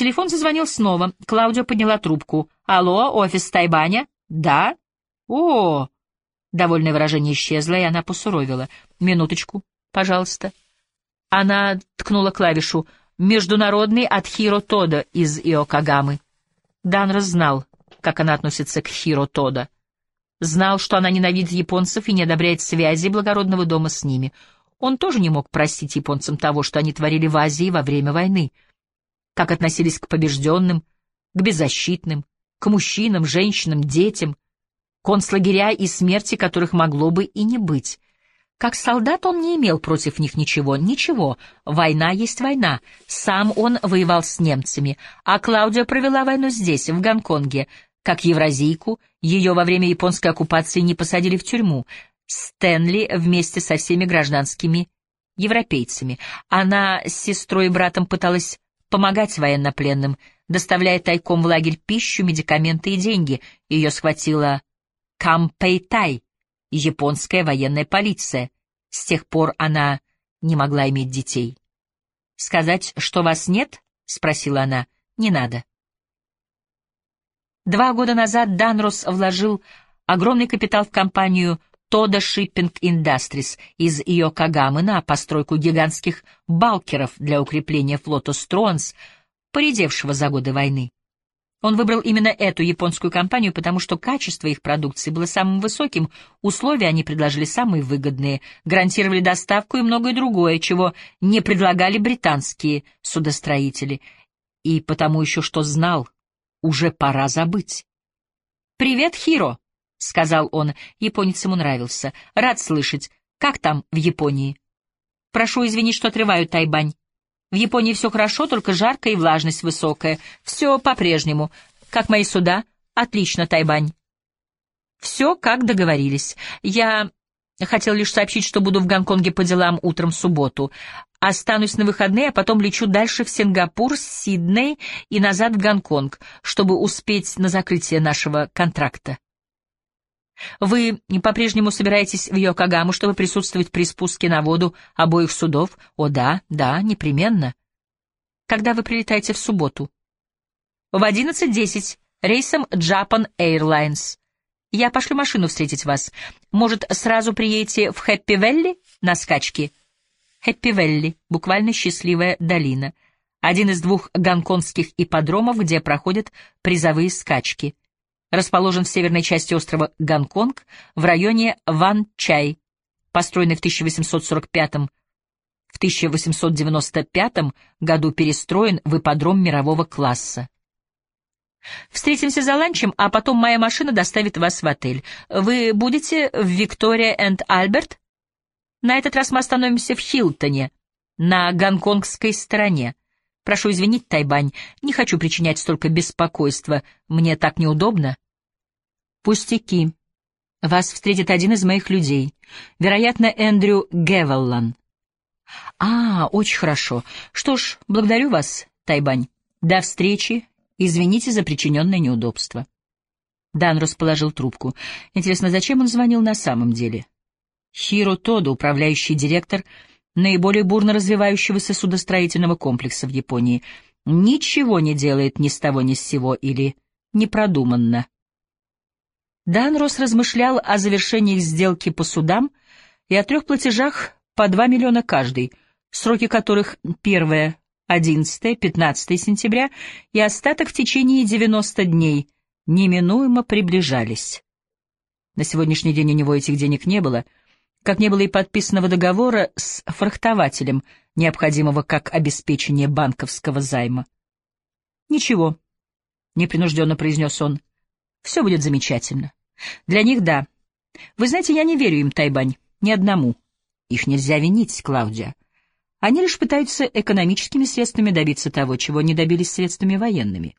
Телефон зазвонил снова. Клаудио подняла трубку. «Алло, офис Тайбаня?» «Да?» «О!» Довольное выражение исчезло, и она посуровила. «Минуточку, пожалуйста». Она ткнула клавишу «Международный от Хиро Тода из Иокагамы». Данрос знал, как она относится к Хиро Тода. Знал, что она ненавидит японцев и не одобряет связи благородного дома с ними. Он тоже не мог простить японцам того, что они творили в Азии во время войны. Как относились к побежденным, к беззащитным, к мужчинам, женщинам, детям, концлагеря и смерти, которых могло бы и не быть. Как солдат он не имел против них ничего, ничего. Война есть война. Сам он воевал с немцами, а Клаудия провела войну здесь, в Гонконге. Как евразийку, ее во время японской оккупации не посадили в тюрьму. Стэнли вместе со всеми гражданскими европейцами. Она с сестрой и братом пыталась помогать военнопленным, доставляя тайком в лагерь пищу, медикаменты и деньги. Ее схватила Кампейтай, японская военная полиция. С тех пор она не могла иметь детей. «Сказать, что вас нет?» — спросила она. «Не надо». Два года назад Данрос вложил огромный капитал в компанию Toda Shipping Industries из Йокогамы на постройку гигантских балкеров для укрепления флота Стронс, поредевшего за годы войны. Он выбрал именно эту японскую компанию, потому что качество их продукции было самым высоким, условия они предложили самые выгодные, гарантировали доставку и многое другое, чего не предлагали британские судостроители. И потому еще что знал, уже пора забыть. «Привет, Хиро!» — сказал он. Японец ему нравился. «Рад слышать. Как там в Японии?» «Прошу извинить, что отрываю Тайбань. В Японии все хорошо, только жарко и влажность высокая. Все по-прежнему. Как мои суда? Отлично, Тайбань. Все, как договорились. Я хотел лишь сообщить, что буду в Гонконге по делам утром в субботу. Останусь на выходные, а потом лечу дальше в Сингапур, Сидней и назад в Гонконг, чтобы успеть на закрытие нашего контракта. Вы по-прежнему собираетесь в Йокогаму, чтобы присутствовать при спуске на воду обоих судов? О, да, да, непременно. Когда вы прилетаете в субботу? В 11.10 рейсом Japan Airlines. Я пошлю машину встретить вас. Может, сразу приедете в Хэппи-Велли на скачки? Хэппи-Велли, буквально счастливая долина. Один из двух гонконгских ипподромов, где проходят призовые скачки расположен в северной части острова Гонконг в районе Ван-Чай, построенный в 1845 в 1895 году перестроен в ипподром мирового класса. Встретимся за ланчем, а потом моя машина доставит вас в отель. Вы будете в Виктория энд Альберт? На этот раз мы остановимся в Хилтоне, на гонконгской стороне. Прошу извинить, Тайбань, не хочу причинять столько беспокойства. Мне так неудобно. Пустяки. Вас встретит один из моих людей. Вероятно, Эндрю Гевеллан. А, очень хорошо. Что ж, благодарю вас, Тайбань. До встречи. Извините за причиненное неудобство. Дан расположил трубку. Интересно, зачем он звонил на самом деле? Хиро Тодо, управляющий директор — наиболее бурно развивающегося судостроительного комплекса в Японии, ничего не делает ни с того ни с сего или непродуманно. Данрос размышлял о завершении сделки по судам и о трех платежах по 2 миллиона каждый, сроки которых первое 11-15 сентября и остаток в течение 90 дней неминуемо приближались. На сегодняшний день у него этих денег не было — как не было и подписанного договора с фрахтователем, необходимого как обеспечение банковского займа. «Ничего», — непринужденно произнес он, — «все будет замечательно. Для них — да. Вы знаете, я не верю им, Тайбань, ни одному. Их нельзя винить, Клаудия. Они лишь пытаются экономическими средствами добиться того, чего не добились средствами военными.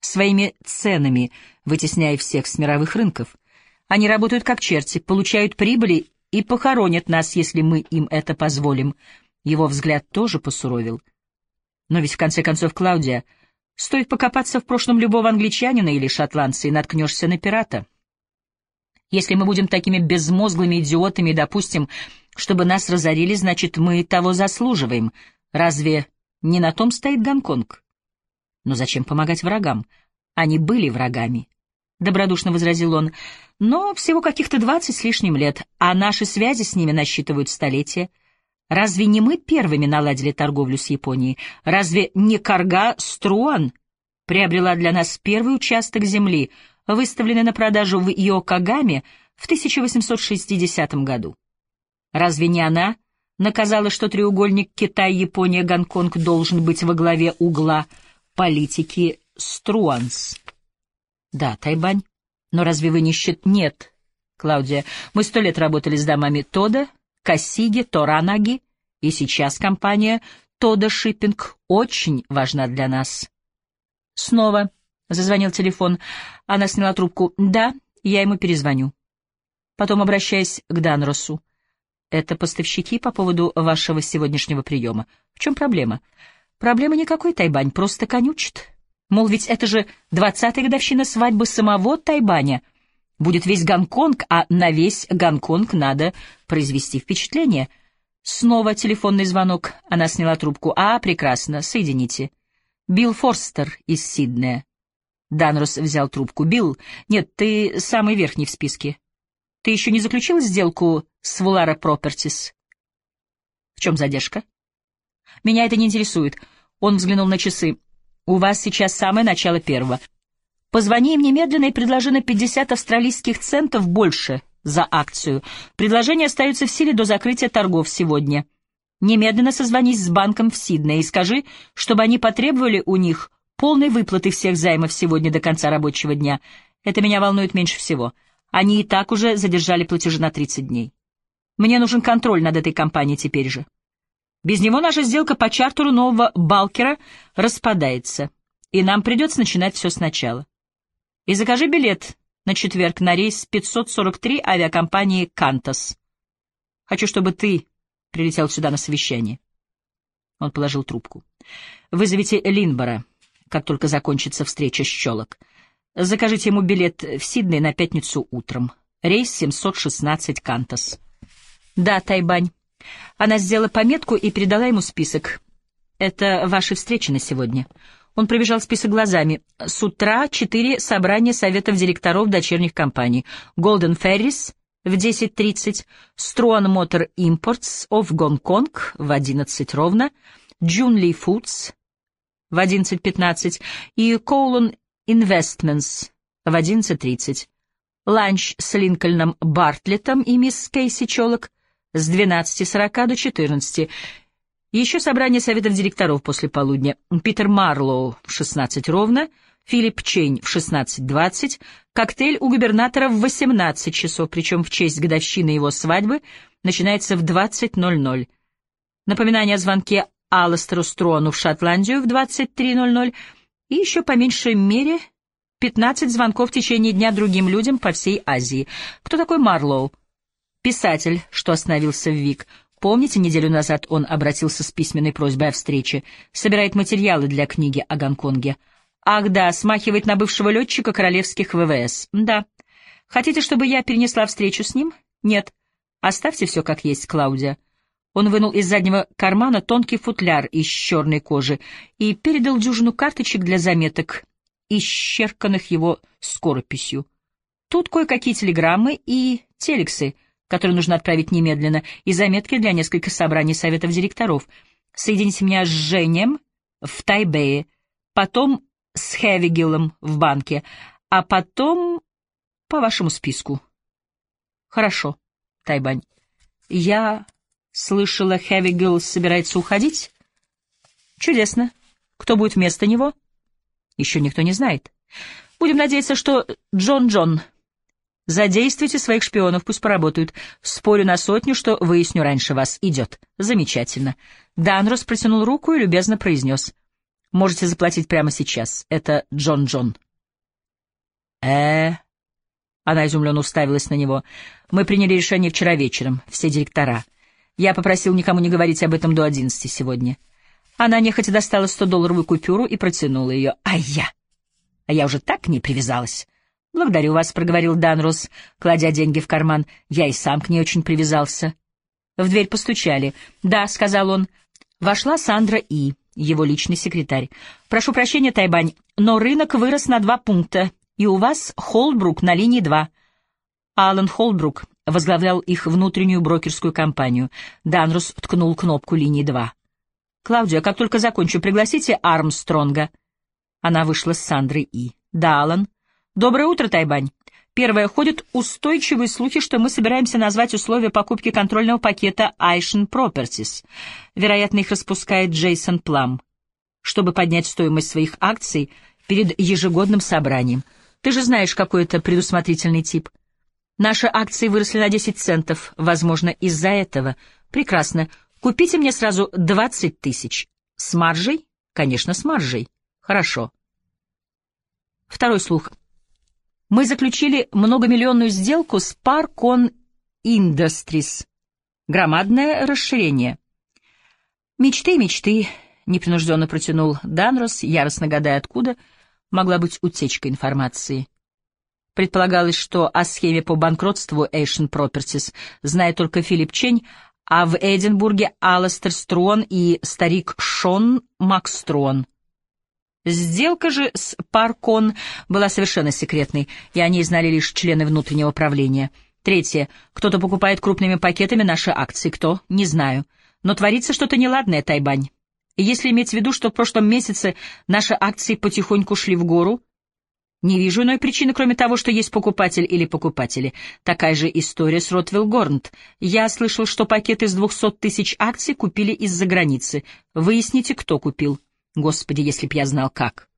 Своими ценами, вытесняя всех с мировых рынков. Они работают как черти, получают прибыли и похоронят нас, если мы им это позволим. Его взгляд тоже посуровил. Но ведь в конце концов, Клаудия, стоит покопаться в прошлом любого англичанина или шотландца и наткнешься на пирата. Если мы будем такими безмозглыми идиотами и допустим, чтобы нас разорили, значит, мы того заслуживаем. Разве не на том стоит Гонконг? Но зачем помогать врагам? Они были врагами. Добродушно возразил он. Но всего каких-то двадцать с лишним лет, а наши связи с ними насчитывают столетия. Разве не мы первыми наладили торговлю с Японией? Разве не Карга Струан приобрела для нас первый участок земли, выставленный на продажу в Йокогаме в 1860 году? Разве не она наказала, что треугольник Китай-Япония-Гонконг должен быть во главе угла политики Струанс? Да, Тайбань. Но разве вы не счит... Нет, Клаудия, мы сто лет работали с домами Тода, Касиги, Торанаги, и сейчас компания Тода Шиппинг очень важна для нас. Снова зазвонил телефон. Она сняла трубку. Да, я ему перезвоню. Потом, обращаясь к Данросу. Это поставщики по поводу вашего сегодняшнего приема. В чем проблема? Проблема никакой, Тайбань, просто конючит. Мол, ведь это же двадцатая годовщина свадьбы самого Тайбаня. Будет весь Гонконг, а на весь Гонконг надо произвести впечатление. Снова телефонный звонок. Она сняла трубку. А, прекрасно, соедините. Билл Форстер из Сиднея. Данрос взял трубку. «Билл, нет, ты самый верхний в списке. Ты еще не заключил сделку с Вулара Пропертис?» «В чем задержка?» «Меня это не интересует». Он взглянул на часы. У вас сейчас самое начало первого. Позвони им немедленно и предложи на 50 австралийских центов больше за акцию. Предложение остается в силе до закрытия торгов сегодня. Немедленно созвонись с банком в Сиднее и скажи, чтобы они потребовали у них полной выплаты всех займов сегодня до конца рабочего дня. Это меня волнует меньше всего. Они и так уже задержали платежи на 30 дней. Мне нужен контроль над этой компанией теперь же. Без него наша сделка по чартеру нового Балкера распадается, и нам придется начинать все сначала. И закажи билет на четверг на рейс 543 авиакомпании «Кантас». Хочу, чтобы ты прилетел сюда на совещание. Он положил трубку. Вызовите Линбора, как только закончится встреча с Щелок. Закажите ему билет в Сидней на пятницу утром. Рейс 716 «Кантас». Да, Тайбань. Она сделала пометку и передала ему список. «Это ваши встречи на сегодня». Он пробежал список глазами. С утра четыре собрания советов директоров дочерних компаний. Golden Ferris в 10.30, Struan Motor Imports of Gong в 11 ровно, Junli Foods в 11.15 и Colon Investments в 11.30. Ланч с Линкольном Бартлеттом и мисс Кейси Чолок с 12.40 до 14. Еще собрание советов директоров после полудня. Питер Марлоу в 16 ровно, Филипп Чейн в 16.20, коктейль у губернатора в 18 часов, причем в честь годовщины его свадьбы начинается в 20.00. Напоминание о звонке Алластеру Строну в Шотландию в 23.00 и еще по меньшей мере 15 звонков в течение дня другим людям по всей Азии. Кто такой Марлоу? Писатель, что остановился в ВИК. Помните, неделю назад он обратился с письменной просьбой о встрече. Собирает материалы для книги о Гонконге. Ах да, смахивает на бывшего летчика королевских ВВС. Да. Хотите, чтобы я перенесла встречу с ним? Нет. Оставьте все как есть, Клаудия. Он вынул из заднего кармана тонкий футляр из черной кожи и передал дюжину карточек для заметок, исчерканных его скорописью. Тут кое-какие телеграммы и телексы, который нужно отправить немедленно, и заметки для нескольких собраний советов директоров. Соедините меня с Женем в Тайбэе, потом с Хевигилом в банке, а потом по вашему списку. Хорошо, Тайбань. Я слышала, Хевигил собирается уходить? Чудесно. Кто будет вместо него? Еще никто не знает. Будем надеяться, что Джон Джон Задействуйте своих шпионов, пусть поработают. Спорю на сотню, что выясню раньше вас. Идет. Замечательно. Данрос протянул руку и любезно произнес. Можете заплатить прямо сейчас. Это Джон Джон. э Она изумленно уставилась на него. Мы приняли решение вчера вечером, все директора. Я попросил никому не говорить об этом до одиннадцати сегодня. Она нехотя достала сто-долларовую купюру и протянула ее. А я? А я уже так к ней привязалась. «Благодарю вас», — проговорил Данрос, кладя деньги в карман. «Я и сам к ней очень привязался». В дверь постучали. «Да», — сказал он. Вошла Сандра И. его личный секретарь. «Прошу прощения, Тайбань, но рынок вырос на два пункта, и у вас Холдбрук на линии два». Алан Холдбрук возглавлял их внутреннюю брокерскую компанию. Данрус ткнул кнопку линии два. «Клаудия, как только закончу, пригласите Армстронга». Она вышла с Сандрой И. «Да, Алан». «Доброе утро, Тайбань. Первое, ходят устойчивые слухи, что мы собираемся назвать условия покупки контрольного пакета Aishin Properties. Вероятно, их распускает Джейсон Плам, чтобы поднять стоимость своих акций перед ежегодным собранием. Ты же знаешь, какой это предусмотрительный тип. Наши акции выросли на 10 центов, возможно, из-за этого. Прекрасно. Купите мне сразу 20 тысяч. С маржей? Конечно, с маржей. Хорошо. Второй слух — мы заключили многомиллионную сделку с Parcon Industries. Громадное расширение. Мечты, мечты, непринужденно протянул Данрос, яростно гадая, откуда могла быть утечка информации. Предполагалось, что о схеме по банкротству Asian Properties знает только Филипп Чень, а в Эдинбурге Аластер Строн и старик Шон Макстрон. Сделка же с Паркон была совершенно секретной, и о ней знали лишь члены внутреннего правления. Третье. Кто-то покупает крупными пакетами наши акции. Кто? Не знаю. Но творится что-то неладное, Тайбань. Если иметь в виду, что в прошлом месяце наши акции потихоньку шли в гору, не вижу иной причины, кроме того, что есть покупатель или покупатели. Такая же история с Ротвилл Горнт. Я слышал, что пакет из 200 тысяч акций купили из-за границы. Выясните, кто купил. Господи, если б я знал как.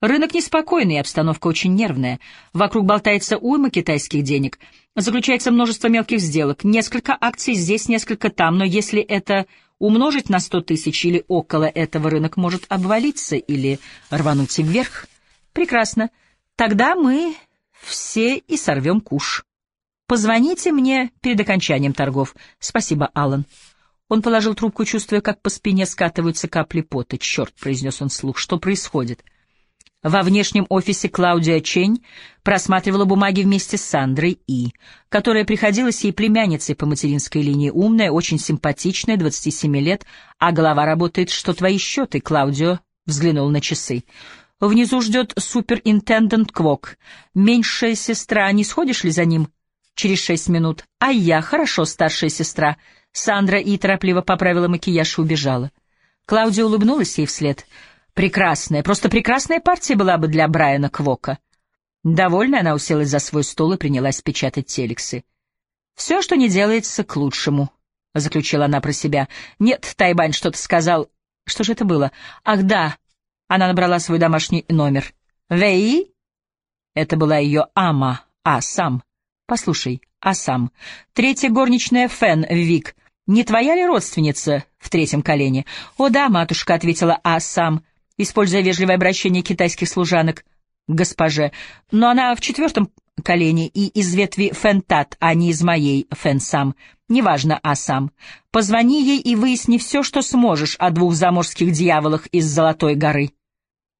Рынок неспокойный, обстановка очень нервная. Вокруг болтается уйма китайских денег. Заключается множество мелких сделок. Несколько акций здесь, несколько там. Но если это умножить на сто тысяч или около этого, рынок может обвалиться или рвануть вверх. Прекрасно. Тогда мы все и сорвем куш. Позвоните мне перед окончанием торгов. Спасибо, Аллан. Он положил трубку, чувствуя, как по спине скатываются капли пота. «Черт!» — произнес он вслух. «Что происходит?» Во внешнем офисе Клаудия Чень просматривала бумаги вместе с Сандрой И, которая приходилась ей племянницей по материнской линии, умная, очень симпатичная, 27 лет, а голова работает, что твои счеты, Клаудио взглянул на часы. Внизу ждет суперинтендент Квок. Меньшая сестра, не сходишь ли за ним? Через шесть минут. А я, хорошо, старшая сестра. Сандра и торопливо поправила макияж и убежала. Клаудия улыбнулась ей вслед. Прекрасная, просто прекрасная партия была бы для Брайана Квока. Довольная, она уселась за свой стол и принялась печатать телексы. «Все, что не делается, к лучшему», — заключила она про себя. «Нет, Тайбань что-то сказал. Что же это было? Ах, да!» Она набрала свой домашний номер. «Вэй?» Это была ее Ама, а сам. «Послушай, а сам. Третья горничная Фен, Вик. Не твоя ли родственница в третьем колене? О да, матушка, ответила А сам, используя вежливое обращение китайских служанок госпоже. Но она в четвертом колене и из ветви Фентат, а не из моей Фен-сам. Неважно, а сам. Позвони ей и выясни все, что сможешь о двух заморских дьяволах из Золотой горы.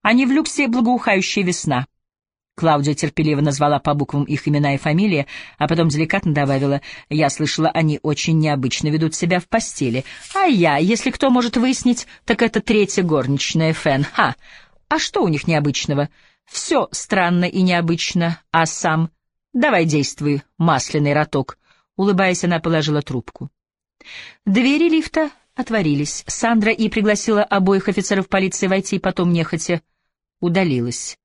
Они в люксе благоухающая весна. Клаудия терпеливо назвала по буквам их имена и фамилии, а потом деликатно добавила, «Я слышала, они очень необычно ведут себя в постели. А я, если кто может выяснить, так это третья горничная Фэн. Ха! А что у них необычного? Все странно и необычно, а сам... Давай действуй, масляный роток». Улыбаясь, она положила трубку. Двери лифта отворились. Сандра и пригласила обоих офицеров полиции войти, потом нехотя удалилась.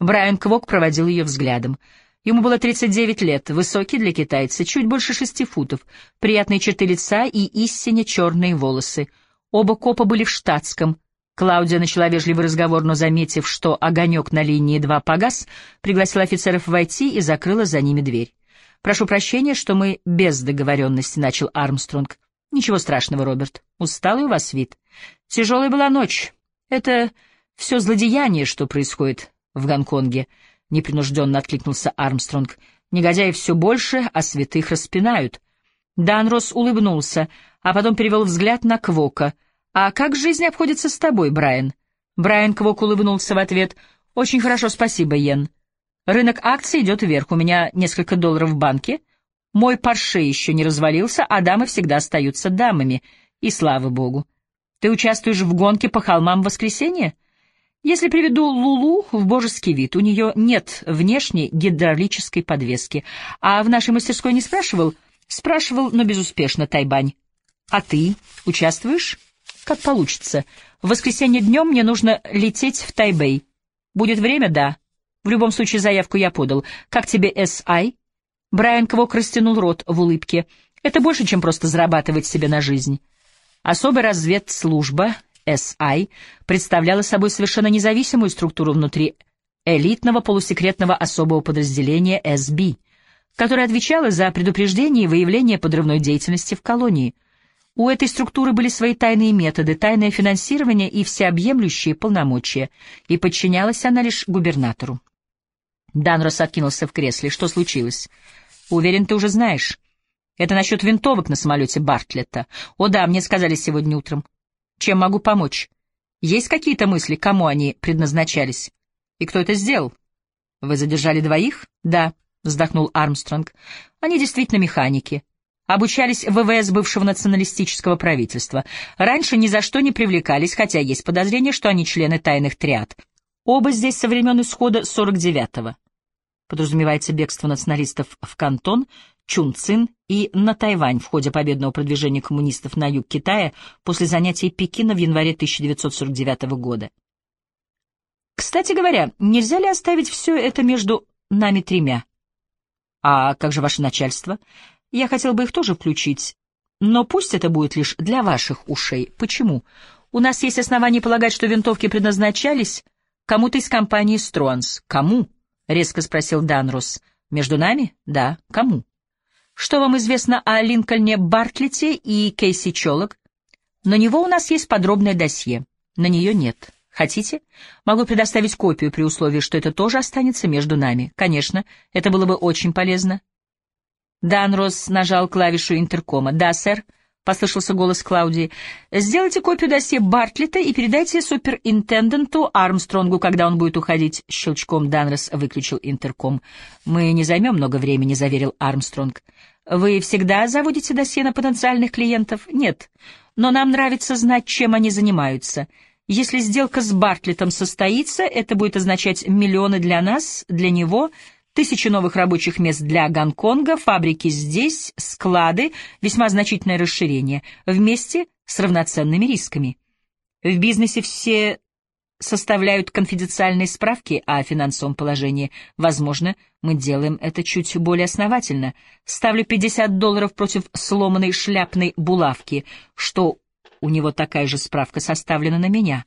Брайан Квок проводил ее взглядом. Ему было 39 лет, высокий для китайца, чуть больше шести футов, приятные черты лица и истинно черные волосы. Оба копа были в штатском. Клаудия начала вежливый разговор, но, заметив, что огонек на линии 2 погас, пригласила офицеров войти и закрыла за ними дверь. «Прошу прощения, что мы без договоренности», — начал Армстронг. «Ничего страшного, Роберт. Усталый у вас вид. Тяжелая была ночь. Это все злодеяние, что происходит в Гонконге, — непринужденно откликнулся Армстронг. Негодяи все больше, а святых распинают. Данрос улыбнулся, а потом перевел взгляд на Квока. «А как жизнь обходится с тобой, Брайан?» Брайан Квок улыбнулся в ответ. «Очень хорошо, спасибо, Йен. Рынок акций идет вверх, у меня несколько долларов в банке. Мой парше еще не развалился, а дамы всегда остаются дамами, и слава богу. Ты участвуешь в гонке по холмам в воскресенье? Если приведу Лулу в божеский вид, у нее нет внешней гидравлической подвески. А в нашей мастерской не спрашивал? Спрашивал, но безуспешно, Тайбань. А ты участвуешь? Как получится. В воскресенье днем мне нужно лететь в Тайбэй. Будет время? Да. В любом случае заявку я подал. Как тебе С.I.? Брайан Квок растянул рот в улыбке. Это больше, чем просто зарабатывать себе на жизнь. Особая разведслужба SI представляла собой совершенно независимую структуру внутри элитного полусекретного особого подразделения SB, которое отвечало за предупреждение и выявление подрывной деятельности в колонии. У этой структуры были свои тайные методы, тайное финансирование и всеобъемлющие полномочия, и подчинялась она лишь губернатору. Данрос откинулся в кресле. Что случилось? Уверен, ты уже знаешь. Это насчет винтовок на самолете Бартлетта. О да, мне сказали сегодня утром. Чем могу помочь? Есть какие-то мысли, кому они предназначались? И кто это сделал? Вы задержали двоих? Да, вздохнул Армстронг. Они действительно механики. Обучались в ВВС бывшего националистического правительства. Раньше ни за что не привлекались, хотя есть подозрение, что они члены тайных триад. Оба здесь со времен исхода 49-го. Подразумевается бегство националистов в Кантон, Чунцин и на Тайвань в ходе победного продвижения коммунистов на юг Китая после занятий Пекина в январе 1949 года. Кстати говоря, нельзя ли оставить все это между нами тремя? А как же ваше начальство? Я хотел бы их тоже включить, но пусть это будет лишь для ваших ушей. Почему? У нас есть основания полагать, что винтовки предназначались кому-то из компании «Стронс». Кому? — резко спросил Данрус. «Между нами? Да. Кому?» Что вам известно о Линкольне Бартлете и Кейси Чолок? На него у нас есть подробное досье. На нее нет. Хотите? Могу предоставить копию при условии, что это тоже останется между нами. Конечно, это было бы очень полезно. Данрос нажал клавишу интеркома. «Да, сэр», — послышался голос Клаудии. «Сделайте копию досье Бартлета и передайте суперинтенденту Армстронгу, когда он будет уходить». Щелчком Данрос выключил интерком. «Мы не займем много времени», — заверил Армстронг. Вы всегда заводите досье на потенциальных клиентов? Нет. Но нам нравится знать, чем они занимаются. Если сделка с Бартлетом состоится, это будет означать миллионы для нас, для него, тысячи новых рабочих мест для Гонконга, фабрики здесь, склады, весьма значительное расширение, вместе с равноценными рисками. В бизнесе все составляют конфиденциальные справки о финансовом положении. Возможно, мы делаем это чуть более основательно. Ставлю 50 долларов против сломанной шляпной булавки, что у него такая же справка составлена на меня.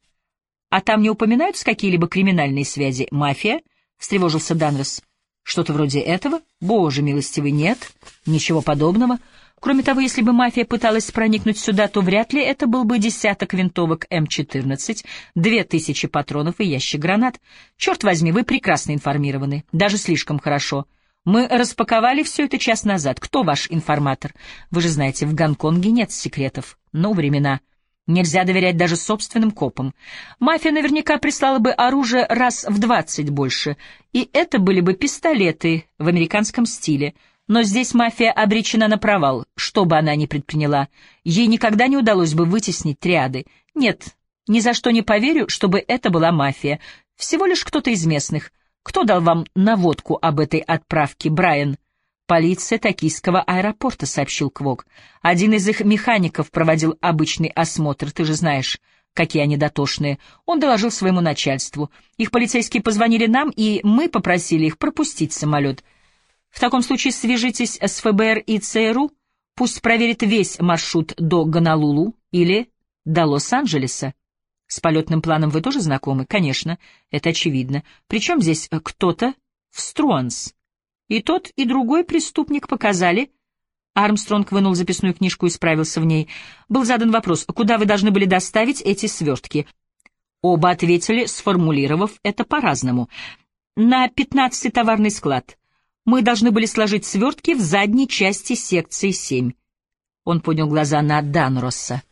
А там не упоминаются какие-либо криминальные связи? Мафия? — встревожился Данрос. Что-то вроде этого? Боже милостивый, нет, ничего подобного. Кроме того, если бы мафия пыталась проникнуть сюда, то вряд ли это был бы десяток винтовок М-14, две тысячи патронов и ящик гранат. Черт возьми, вы прекрасно информированы, даже слишком хорошо. Мы распаковали все это час назад. Кто ваш информатор? Вы же знаете, в Гонконге нет секретов. Но времена. Нельзя доверять даже собственным копам. Мафия наверняка прислала бы оружие раз в двадцать больше, и это были бы пистолеты в американском стиле — но здесь мафия обречена на провал, что бы она ни предприняла. Ей никогда не удалось бы вытеснить триады. Нет, ни за что не поверю, чтобы это была мафия. Всего лишь кто-то из местных. Кто дал вам наводку об этой отправке, Брайан? Полиция Токийского аэропорта, сообщил Квок. Один из их механиков проводил обычный осмотр, ты же знаешь, какие они дотошные. Он доложил своему начальству. Их полицейские позвонили нам, и мы попросили их пропустить самолет. В таком случае свяжитесь с ФБР и ЦРУ, пусть проверит весь маршрут до Гонолулу или до Лос-Анджелеса. С полетным планом вы тоже знакомы? Конечно, это очевидно. Причем здесь кто-то в Струанс. И тот, и другой преступник показали... Армстронг вынул записную книжку и справился в ней. Был задан вопрос, куда вы должны были доставить эти свертки. Оба ответили, сформулировав это по-разному. На пятнадцатый товарный склад — мы должны были сложить свертки в задней части секции 7. Он поднял глаза на Данросса.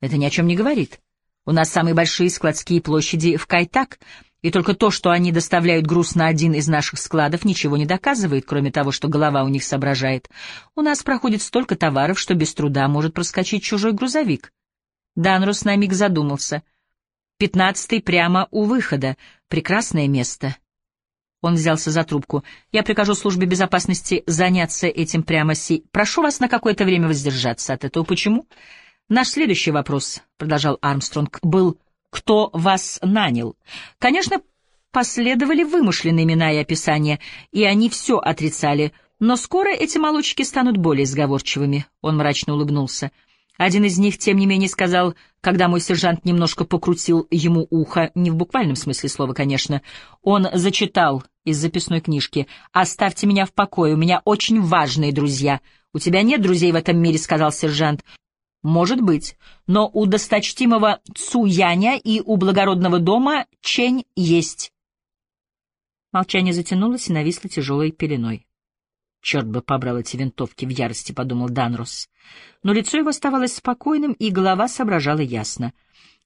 Это ни о чем не говорит. У нас самые большие складские площади в Кайтак, и только то, что они доставляют груз на один из наших складов, ничего не доказывает, кроме того, что голова у них соображает. У нас проходит столько товаров, что без труда может проскочить чужой грузовик. Данрус на миг задумался. «Пятнадцатый прямо у выхода. Прекрасное место». Он взялся за трубку. «Я прикажу службе безопасности заняться этим прямо си. Прошу вас на какое-то время воздержаться от этого. Почему?» «Наш следующий вопрос», — продолжал Армстронг, — «был, кто вас нанял?» «Конечно, последовали вымышленные имена и описания, и они все отрицали, но скоро эти молодчики станут более сговорчивыми», — он мрачно улыбнулся. Один из них, тем не менее, сказал, когда мой сержант немножко покрутил ему ухо, не в буквальном смысле слова, конечно, он зачитал из записной книжки «Оставьте меня в покое, у меня очень важные друзья». «У тебя нет друзей в этом мире», — сказал сержант. «Может быть, но у досточтимого Цуяня и у благородного дома Чень есть». Молчание затянулось и нависло тяжелой пеленой. Черт бы побрал эти винтовки в ярости, — подумал Данрос. Но лицо его оставалось спокойным, и голова соображала ясно.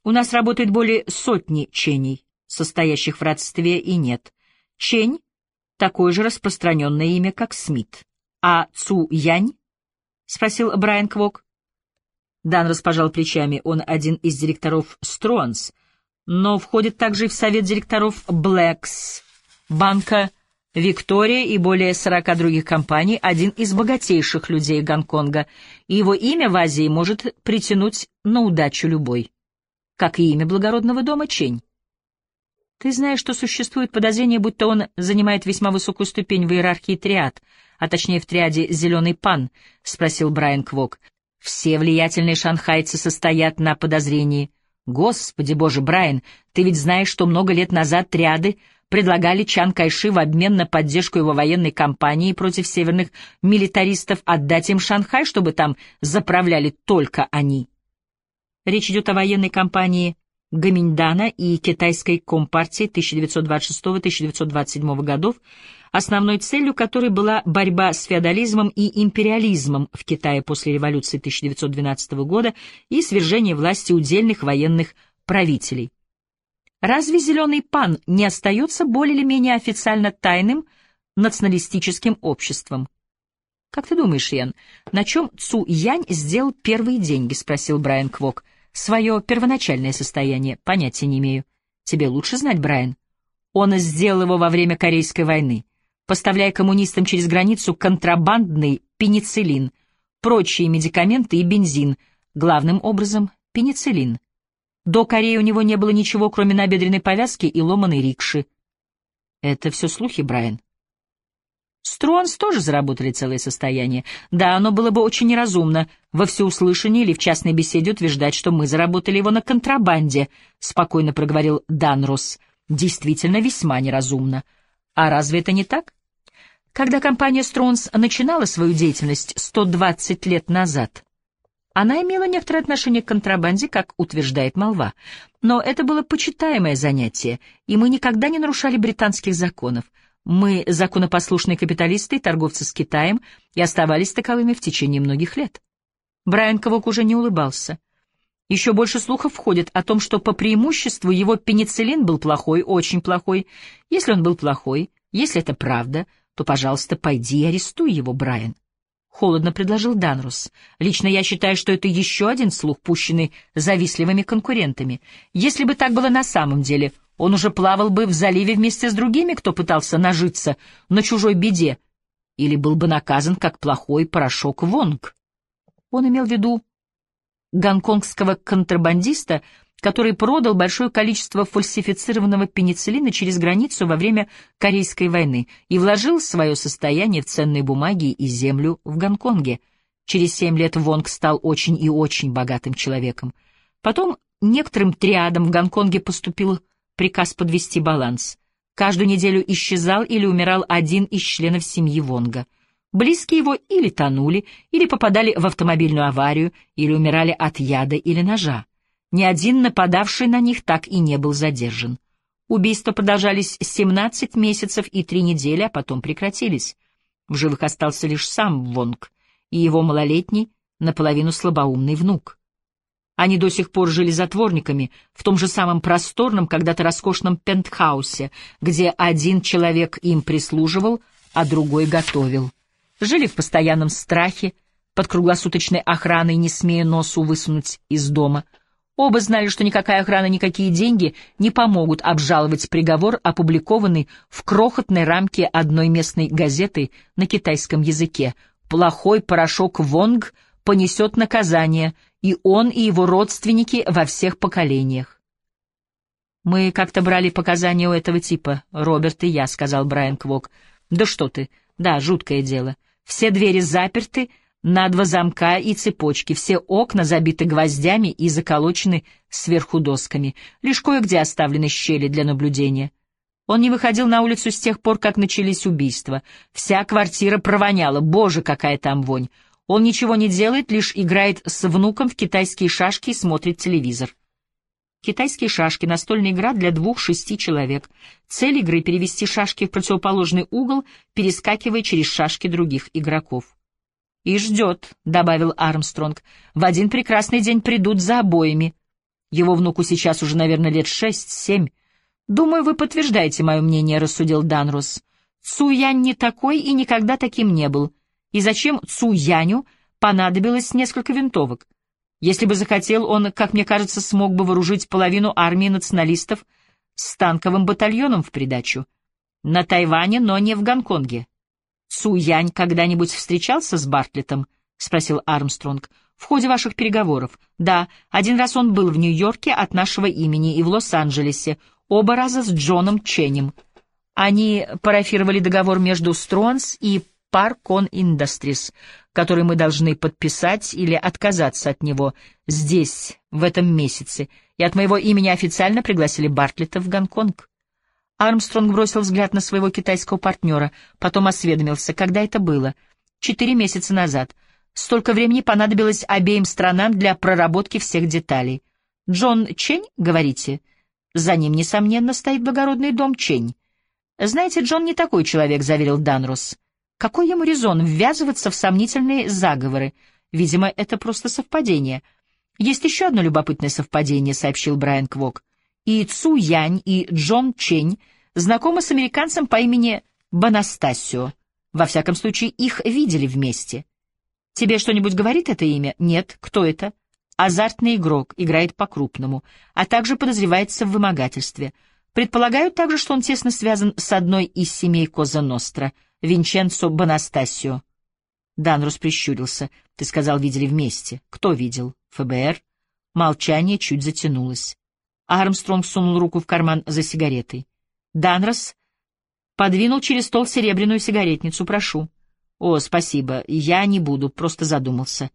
У нас работает более сотни ченей, состоящих в родстве, и нет. Чень — такое же распространенное имя, как Смит. А Цу Янь? — спросил Брайан Квок. Данрос пожал плечами. Он один из директоров Стронс, но входит также и в совет директоров Блэкс, банка Виктория и более сорока других компаний — один из богатейших людей Гонконга, и его имя в Азии может притянуть на удачу любой. Как и имя благородного дома Чень. Ты знаешь, что существует подозрение, будто он занимает весьма высокую ступень в иерархии триад, а точнее в триаде «Зеленый пан», — спросил Брайан Квок. Все влиятельные шанхайцы состоят на подозрении. Господи боже, Брайан, ты ведь знаешь, что много лет назад триады предлагали Чан Кайши в обмен на поддержку его военной кампании против северных милитаристов отдать им Шанхай, чтобы там заправляли только они. Речь идет о военной кампании Гаминьдана и китайской компартии 1926-1927 годов, основной целью которой была борьба с феодализмом и империализмом в Китае после революции 1912 года и свержение власти удельных военных правителей. Разве «Зеленый пан» не остается более или менее официально тайным националистическим обществом? «Как ты думаешь, Ян, на чем Цу Янь сделал первые деньги?» — спросил Брайан Квок. «Свое первоначальное состояние. Понятия не имею. Тебе лучше знать, Брайан. Он сделал его во время Корейской войны, поставляя коммунистам через границу контрабандный пенициллин, прочие медикаменты и бензин, главным образом пенициллин. До Кореи у него не было ничего, кроме набедренной повязки и ломаной рикши. Это все слухи, Брайан. Стронс тоже заработали целое состояние. Да, оно было бы очень неразумно во всеуслышании или в частной беседе утверждать, что мы заработали его на контрабанде, — спокойно проговорил Данрос. Действительно весьма неразумно. А разве это не так? Когда компания Стронс начинала свою деятельность 120 лет назад, она имела некоторое отношение к контрабанде, как утверждает молва. Но это было почитаемое занятие, и мы никогда не нарушали британских законов. Мы законопослушные капиталисты и торговцы с Китаем и оставались таковыми в течение многих лет. Брайан Ковок уже не улыбался. Еще больше слухов входит о том, что по преимуществу его пенициллин был плохой, очень плохой. Если он был плохой, если это правда, то, пожалуйста, пойди и арестуй его, Брайан. — холодно предложил Данрус. «Лично я считаю, что это еще один слух, пущенный завистливыми конкурентами. Если бы так было на самом деле, он уже плавал бы в заливе вместе с другими, кто пытался нажиться на чужой беде, или был бы наказан как плохой порошок Вонг». Он имел в виду гонконгского контрабандиста, который продал большое количество фальсифицированного пенициллина через границу во время Корейской войны и вложил свое состояние в ценные бумаги и землю в Гонконге. Через семь лет Вонг стал очень и очень богатым человеком. Потом некоторым триадам в Гонконге поступил приказ подвести баланс. Каждую неделю исчезал или умирал один из членов семьи Вонга. Близкие его или тонули, или попадали в автомобильную аварию, или умирали от яда или ножа. Ни один нападавший на них так и не был задержан. Убийства продолжались 17 месяцев и три недели, а потом прекратились. В живых остался лишь сам Вонг и его малолетний, наполовину слабоумный внук. Они до сих пор жили затворниками в том же самом просторном, когда-то роскошном пентхаусе, где один человек им прислуживал, а другой готовил. Жили в постоянном страхе, под круглосуточной охраной, не смея носу высунуть из дома — Оба знали, что никакая охрана, никакие деньги не помогут обжаловать приговор, опубликованный в крохотной рамке одной местной газеты на китайском языке. Плохой порошок Вонг понесет наказание, и он, и его родственники во всех поколениях. «Мы как-то брали показания у этого типа, Роберт и я», — сказал Брайан Квок. «Да что ты, да, жуткое дело. Все двери заперты, — на два замка и цепочки, все окна забиты гвоздями и заколочены сверху досками, лишь кое-где оставлены щели для наблюдения. Он не выходил на улицу с тех пор, как начались убийства. Вся квартира провоняла, боже, какая там вонь. Он ничего не делает, лишь играет с внуком в китайские шашки и смотрит телевизор. Китайские шашки — настольная игра для двух-шести человек. Цель игры — перевести шашки в противоположный угол, перескакивая через шашки других игроков. «И ждет», — добавил Армстронг. «В один прекрасный день придут за обоими. Его внуку сейчас уже, наверное, лет шесть-семь. Думаю, вы подтверждаете мое мнение», — рассудил Данрус. «Цу Янь не такой и никогда таким не был. И зачем Цу Яню понадобилось несколько винтовок? Если бы захотел, он, как мне кажется, смог бы вооружить половину армии националистов с танковым батальоном в придачу. На Тайване, но не в Гонконге». Цу Янь когда-нибудь встречался с Бартлетом? — спросил Армстронг. — В ходе ваших переговоров. Да, один раз он был в Нью-Йорке от нашего имени и в Лос-Анджелесе, оба раза с Джоном Ченем. Они парафировали договор между Стронс и Паркон Industries, который мы должны подписать или отказаться от него здесь, в этом месяце, и от моего имени официально пригласили Бартлета в Гонконг. Армстронг бросил взгляд на своего китайского партнера, потом осведомился, когда это было. Четыре месяца назад. Столько времени понадобилось обеим странам для проработки всех деталей. Джон Чень, говорите? За ним, несомненно, стоит благородный дом Чень. Знаете, Джон не такой человек, заверил Данрос. Какой ему резон ввязываться в сомнительные заговоры? Видимо, это просто совпадение. Есть еще одно любопытное совпадение, сообщил Брайан Квок. И Цу Янь, и Джон Чень знакомы с американцем по имени Бонастасио. Во всяком случае, их видели вместе. Тебе что-нибудь говорит это имя? Нет. Кто это? Азартный игрок, играет по-крупному, а также подозревается в вымогательстве. Предполагают также, что он тесно связан с одной из семей Коза Ностра, Винченцо Бонастасио. Данрус прищурился. Ты сказал, видели вместе. Кто видел? ФБР? Молчание чуть затянулось. Армстронг сунул руку в карман за сигаретой. Данрос подвинул через стол серебряную сигаретницу. «Прошу». «О, спасибо. Я не буду, просто задумался.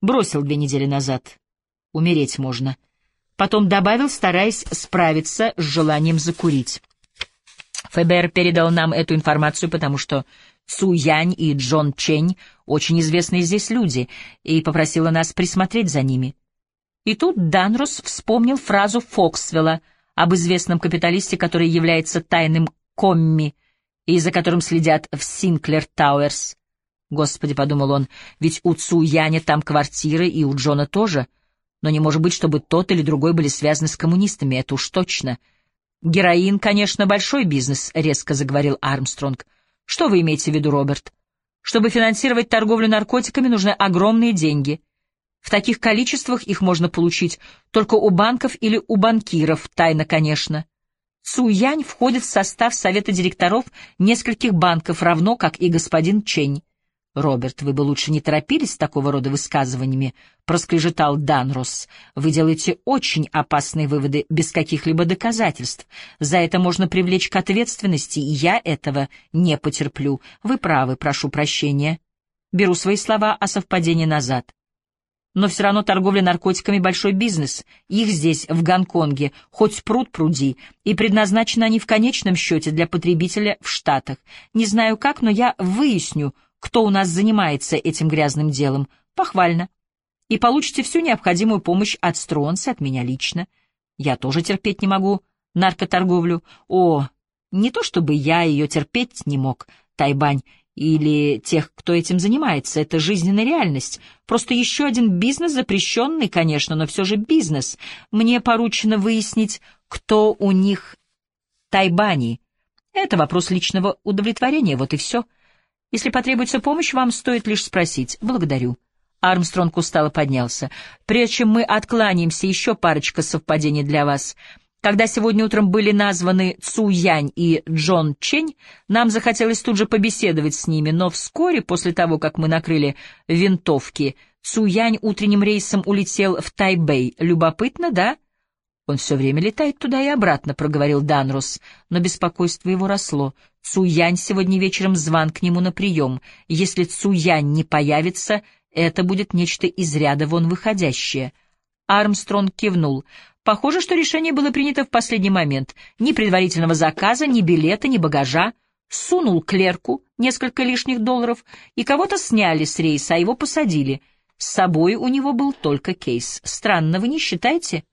Бросил две недели назад. Умереть можно». Потом добавил, стараясь справиться с желанием закурить. ФБР передал нам эту информацию, потому что Цу Янь и Джон Чень очень известные здесь люди, и попросила нас присмотреть за ними. И тут Данрос вспомнил фразу Фоксвелла — об известном капиталисте, который является тайным комми и за которым следят в Синклер Тауэрс. Господи, — подумал он, — ведь у Цу Яня там квартиры и у Джона тоже. Но не может быть, чтобы тот или другой были связаны с коммунистами, это уж точно. Героин, конечно, большой бизнес, — резко заговорил Армстронг. Что вы имеете в виду, Роберт? Чтобы финансировать торговлю наркотиками, нужны огромные деньги — в таких количествах их можно получить только у банков или у банкиров, тайно, конечно. Цуянь входит в состав совета директоров нескольких банков, равно как и господин Чень. «Роберт, вы бы лучше не торопились с такого рода высказываниями», — проскрежетал Данрос. «Вы делаете очень опасные выводы без каких-либо доказательств. За это можно привлечь к ответственности, и я этого не потерплю. Вы правы, прошу прощения. Беру свои слова о совпадении назад. Но все равно торговля наркотиками — большой бизнес. Их здесь, в Гонконге, хоть пруд пруди, и предназначены они в конечном счете для потребителя в Штатах. Не знаю как, но я выясню, кто у нас занимается этим грязным делом. Похвально. И получите всю необходимую помощь от Стронса, от меня лично. Я тоже терпеть не могу наркоторговлю. О, не то чтобы я ее терпеть не мог, Тайбань, или тех, кто этим занимается. Это жизненная реальность. Просто еще один бизнес, запрещенный, конечно, но все же бизнес. Мне поручено выяснить, кто у них тайбани. Это вопрос личного удовлетворения, вот и все. Если потребуется помощь, вам стоит лишь спросить. Благодарю. Армстронг устало поднялся. «Прежде чем мы откланяемся, еще парочка совпадений для вас. Когда сегодня утром были названы Цу Янь и Джон Чень, нам захотелось тут же побеседовать с ними, но вскоре, после того, как мы накрыли винтовки, Цу Янь утренним рейсом улетел в Тайбэй. Любопытно, да?» «Он все время летает туда и обратно», — проговорил Данрус, но беспокойство его росло. Цу Янь сегодня вечером зван к нему на прием. Если Цу Янь не появится, это будет нечто из ряда вон выходящее. Армстронг кивнул. Похоже, что решение было принято в последний момент. Ни предварительного заказа, ни билета, ни багажа. Сунул клерку несколько лишних долларов, и кого-то сняли с рейса, а его посадили. С собой у него был только кейс. Странно, вы не считаете?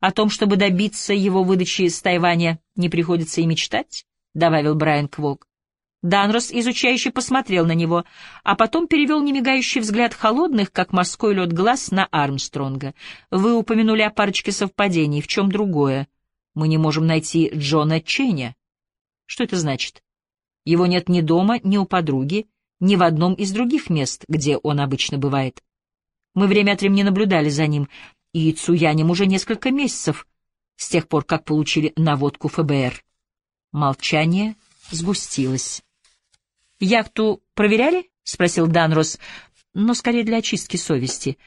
О том, чтобы добиться его выдачи с Тайваня, не приходится и мечтать, — добавил Брайан Квок. Данрос изучающе посмотрел на него, а потом перевел немигающий взгляд холодных, как морской лед, глаз на Армстронга. «Вы упомянули о парочке совпадений. В чем другое? Мы не можем найти Джона Ченя». «Что это значит?» «Его нет ни дома, ни у подруги, ни в одном из других мест, где он обычно бывает. Мы время от времени наблюдали за ним, и Цуянем уже несколько месяцев, с тех пор, как получили наводку ФБР». Молчание сгустилось. «Яхту проверяли?» — спросил Данрос, но скорее для очистки совести.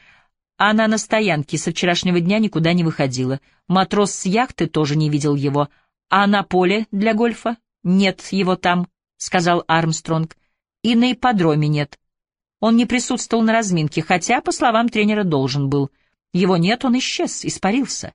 Она на стоянке со вчерашнего дня никуда не выходила. Матрос с яхты тоже не видел его. А на поле для гольфа? Нет его там, — сказал Армстронг. И на ипподроме нет. Он не присутствовал на разминке, хотя, по словам тренера, должен был. Его нет, он исчез, испарился.